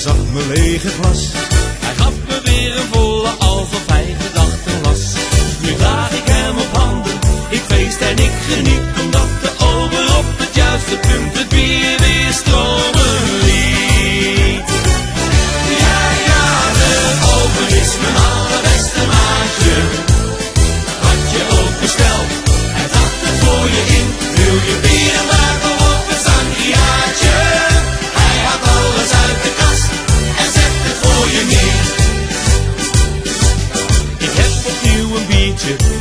Zag mijn lege glas. Hij gaf me weer een volle, alsof hij gedachten was. Nu draag ik hem op handen, ik feest en ik geniet, omdat de over op het juiste punt het bier weer stromen liet. Ja, ja, de over is mijn allerbeste maatje. Had je ook besteld? hij dacht het voor je in, wil je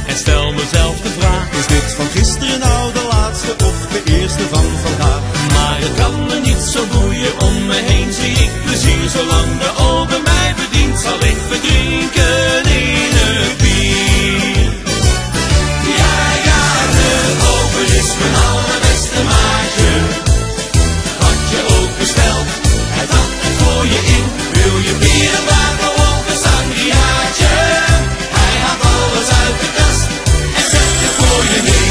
en stel mezelf de vraag: Is dit van gisteren nou de laatste of de eerste van vandaag? Maar het kan me niet zo boeien